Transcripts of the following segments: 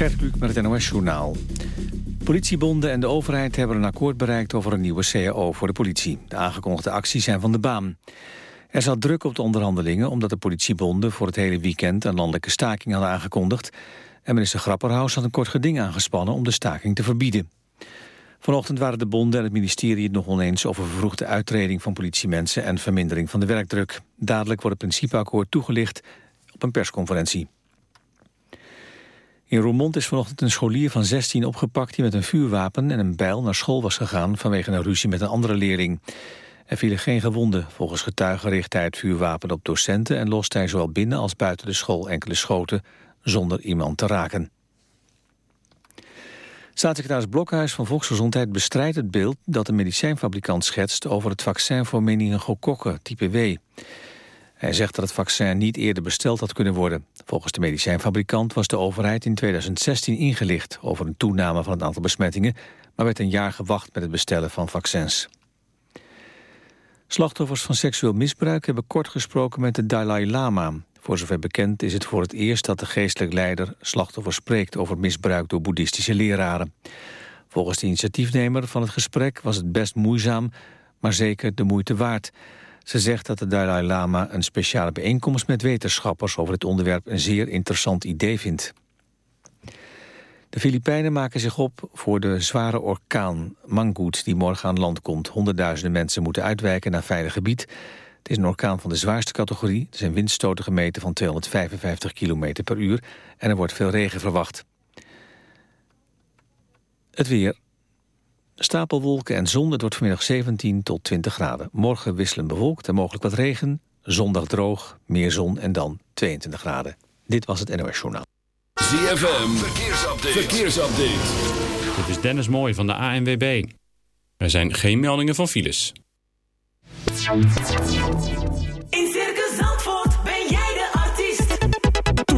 Gert met het NOS-journaal. Politiebonden en de overheid hebben een akkoord bereikt over een nieuwe CAO voor de politie. De aangekondigde acties zijn van de baan. Er zat druk op de onderhandelingen omdat de politiebonden voor het hele weekend een landelijke staking hadden aangekondigd. En minister Grapperhaus had een kort geding aangespannen om de staking te verbieden. Vanochtend waren de bonden en het ministerie het nog oneens over vervroegde uittreding van politiemensen en vermindering van de werkdruk. Dadelijk wordt het principeakkoord toegelicht op een persconferentie. In Roermond is vanochtend een scholier van 16 opgepakt... die met een vuurwapen en een bijl naar school was gegaan... vanwege een ruzie met een andere leerling. Er vielen geen gewonden. Volgens getuigen richtte hij het vuurwapen op docenten... en lost hij zowel binnen als buiten de school enkele schoten... zonder iemand te raken. Staatssecretaris Blokhuis van Volksgezondheid bestrijdt het beeld... dat de medicijnfabrikant schetst over het vaccin voor meningokokken, type W... Hij zegt dat het vaccin niet eerder besteld had kunnen worden. Volgens de medicijnfabrikant was de overheid in 2016 ingelicht... over een toename van het aantal besmettingen... maar werd een jaar gewacht met het bestellen van vaccins. Slachtoffers van seksueel misbruik hebben kort gesproken met de Dalai Lama. Voor zover bekend is het voor het eerst dat de geestelijk leider slachtoffers spreekt over misbruik door boeddhistische leraren. Volgens de initiatiefnemer van het gesprek was het best moeizaam, maar zeker de moeite waard. Ze zegt dat de Dalai Lama een speciale bijeenkomst met wetenschappers over het onderwerp een zeer interessant idee vindt. De Filipijnen maken zich op voor de zware orkaan Mangut die morgen aan land komt. Honderdduizenden mensen moeten uitwijken naar veilig gebied. Het is een orkaan van de zwaarste categorie. Er zijn windstoten gemeten van 255 km per uur en er wordt veel regen verwacht. Het weer. Stapelwolken en zon, het wordt vanmiddag 17 tot 20 graden. Morgen wisselen bewolkt en mogelijk wat regen. Zondag droog, meer zon en dan 22 graden. Dit was het NOS Journaal. ZFM, verkeersupdate. verkeersupdate. Dit is Dennis Mooij van de ANWB. Er zijn geen meldingen van files.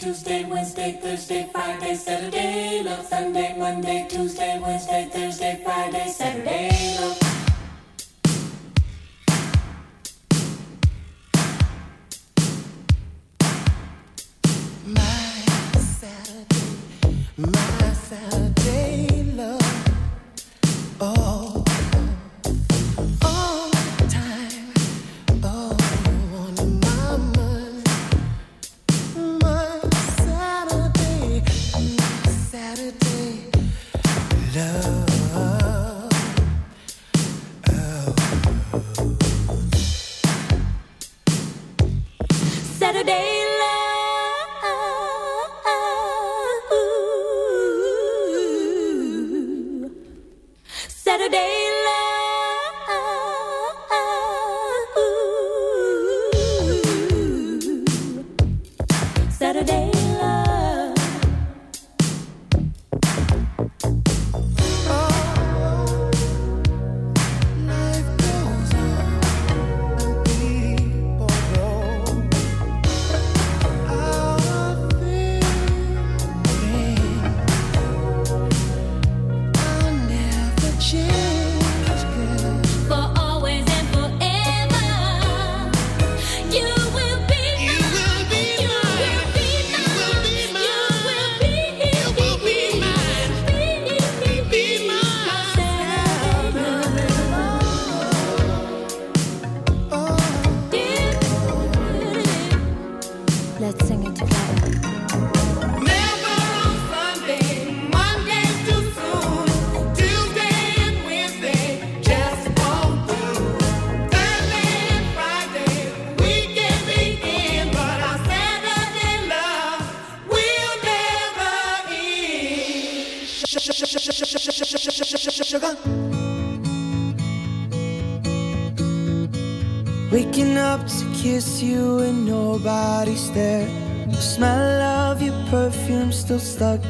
Tuesday, Wednesday, Thursday, Friday, Saturday, love Sunday, Monday, Tuesday, Wednesday, Thursday, Friday, Saturday.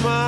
smile.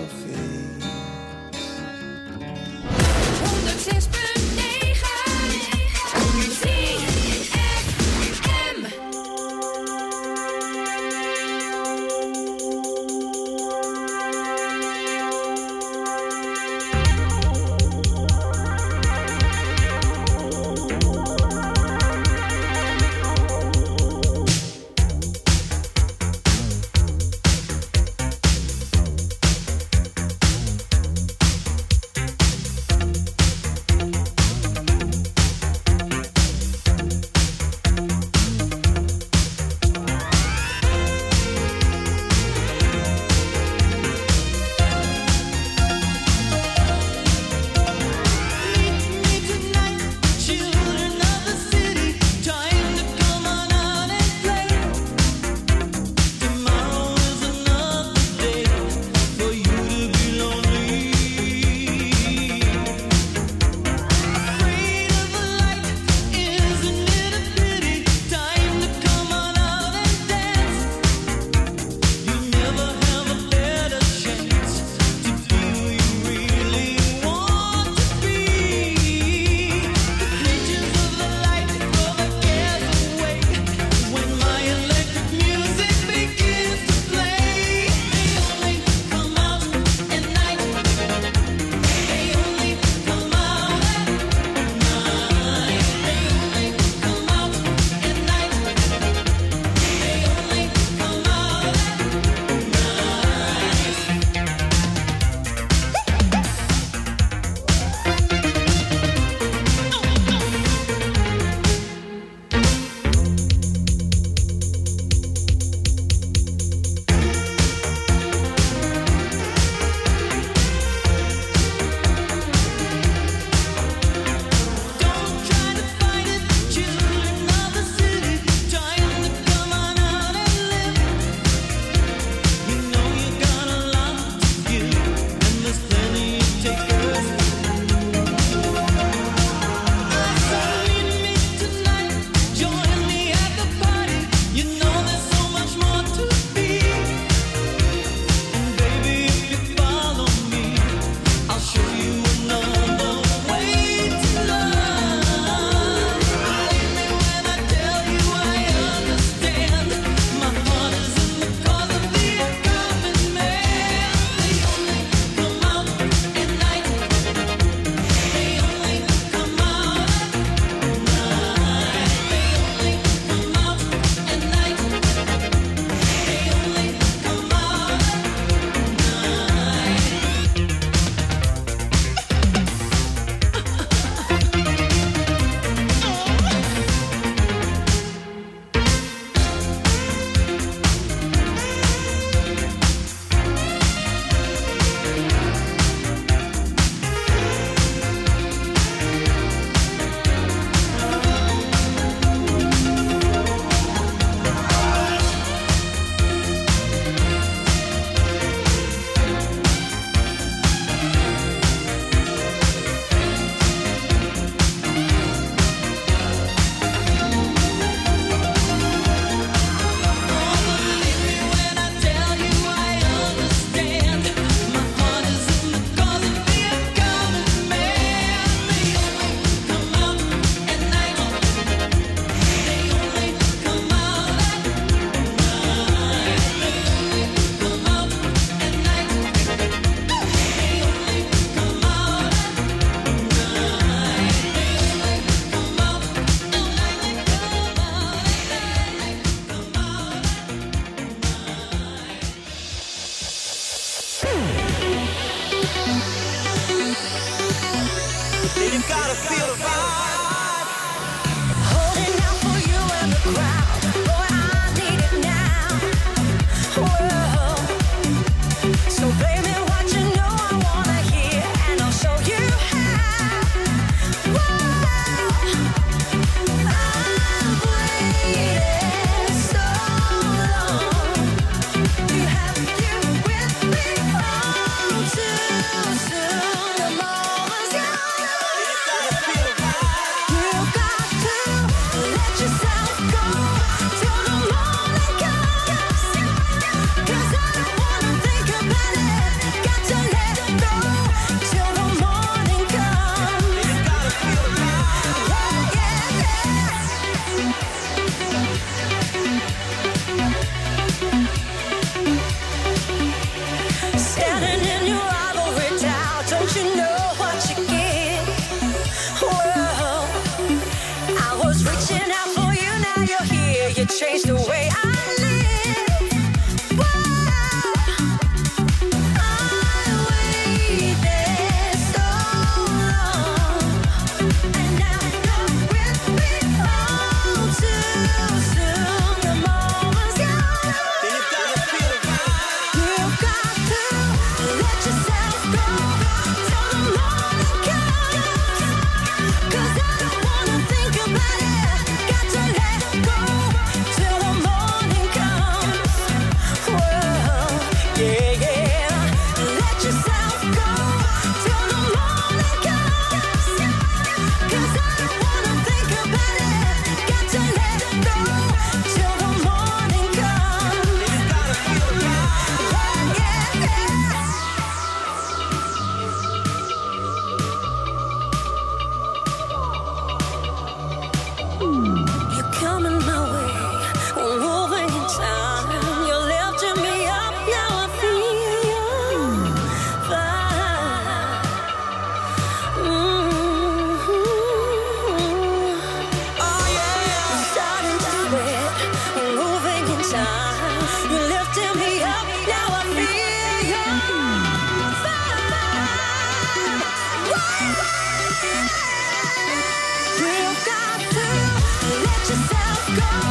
go.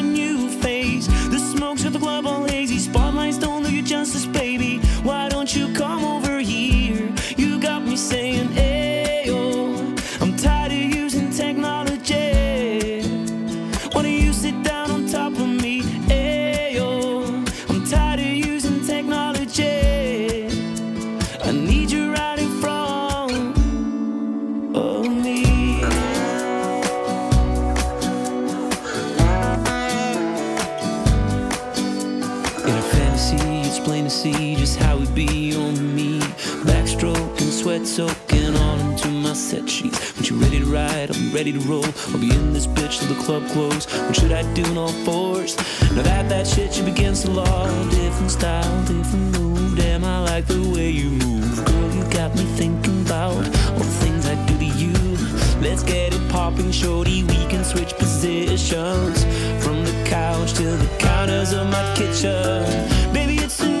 I need you riding from front of me. In a fantasy, it's plain to see just how it be on me. Backstroke and sweat soaking all into my set sheets. When you ready to ride, I'm ready to roll. I'll be in this bitch till the club close. What should I do in all fours? Now that that shit you begins to law, different style, different move. Damn, I like the way you move. Girl, you got me thinking about all the things I do to you. Let's get it poppin', shorty. We can switch positions from the couch to the counters of my kitchen. Baby, it's a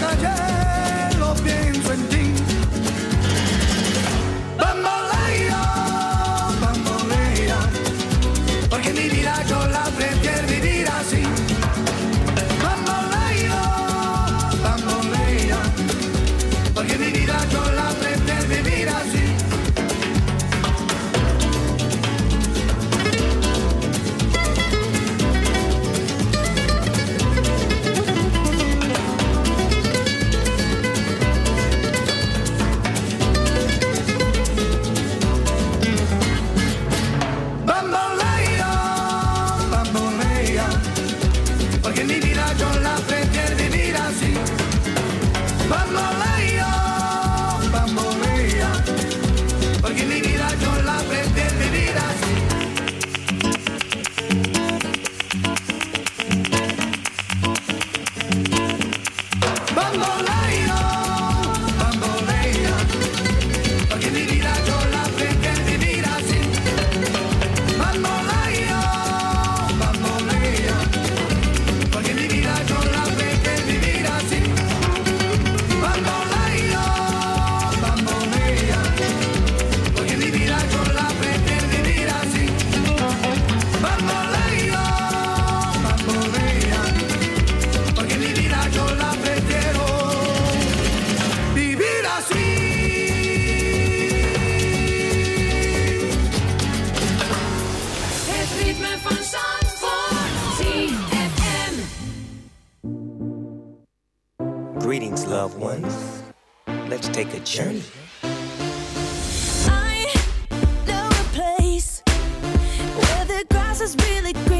感觉。This is really great.